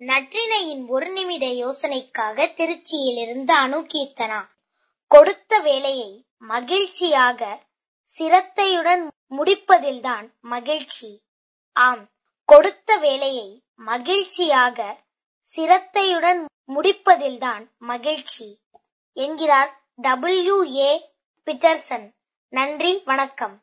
நற்றினையின் ஒரு நிமிட யோசனைக்காக திருச்சியிலிருந்து அணுகீர்த்தனா கொடுத்த வேலையை மகிழ்ச்சியாக சிரத்தையுடன் முடிப்பதில்தான் மகிழ்ச்சி. ஆம் கொடுத்த வேலையை மகிழ்ச்சியாக சிரத்தையுடன் முடிப்பதில்தான் மகிழ்ச்சி. என்கிறார் டபிள்யூ ஏ பிட்டர்சன் நன்றி வணக்கம்.